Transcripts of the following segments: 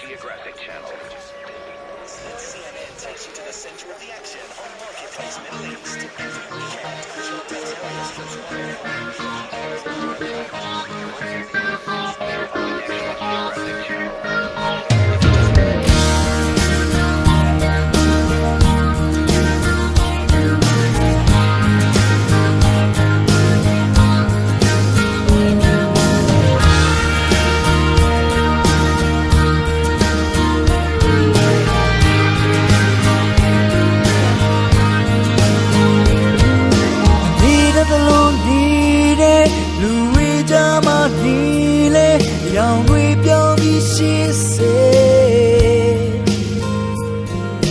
Geographic Channel. CNN takes you to the center of the action on Marketplace Middle East. Every weekend, လူဝေးကြမှာဒီလေရောင်တွေပြောင်းပြီးရှင်းစေ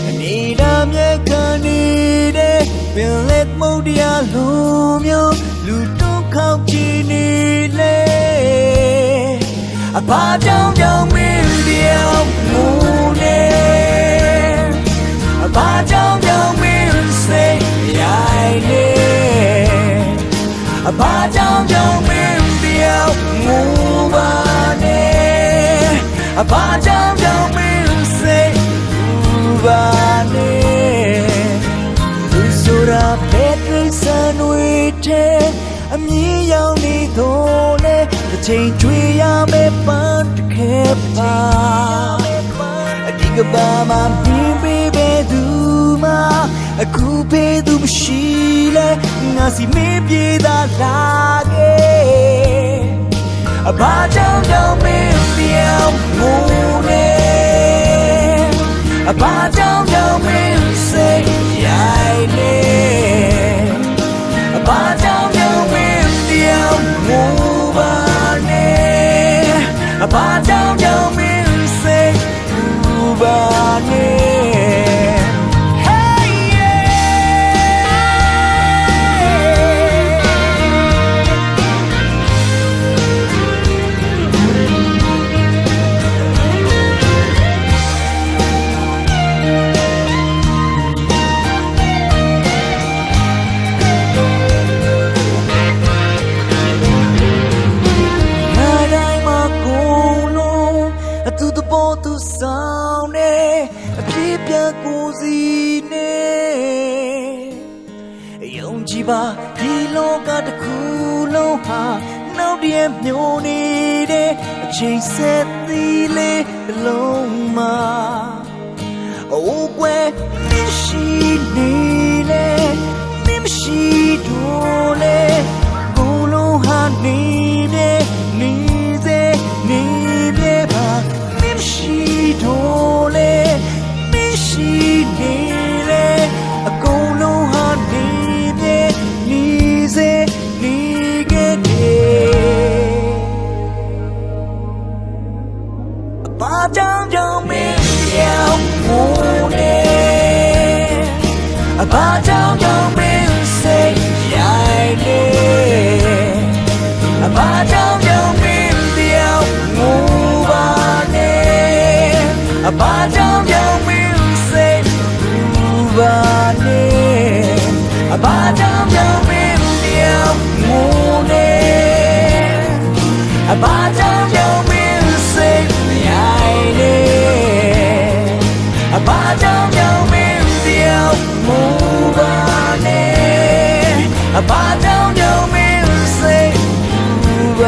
အနေဒါမြက်ခံနေတဲ့ပင်လက်မုတ်တရားလုံးမျိုးလူတို့ခေါက်ကြည့်နေလေအဘာကြောင့်ကြောင့်မင်း အဘာကြောင့်ကြောင့်မင်းစိတ်မူပါနေလူဆိုတာဘယ်ကိစ္စတွေတဲ့အမြင်ရောက်နေတော့လေတစ်ချိန်ကြွေရမယ်ပန်းတစ်ခဲပါအဒီကဘာမှပြင်းပေးပဲသူမှအခုပေးသူမရှိလဲငါစီမေးပြေးသာလာခဲ့အဘာကြောင့်ကြောင့်မင်း အ ပြကိုစီနေယုံကြည်ပါဒီလောကတစ်ခုလုံးဟာနောက်တည်းမျိုးနေတဲ့အချိန်ဆက်သီးလေးတစ်လုံးမှာအိုးကွယ်မရှိနေလေမရှိ down down me yeah moon eh about down down me say yeah eh about down down me yeah move on eh about down down me say move on eh about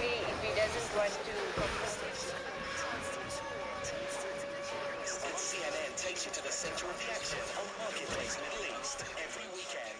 especially if he doesn't want to CNN takes you to the center of the action on Marketplace Middle East every weekend.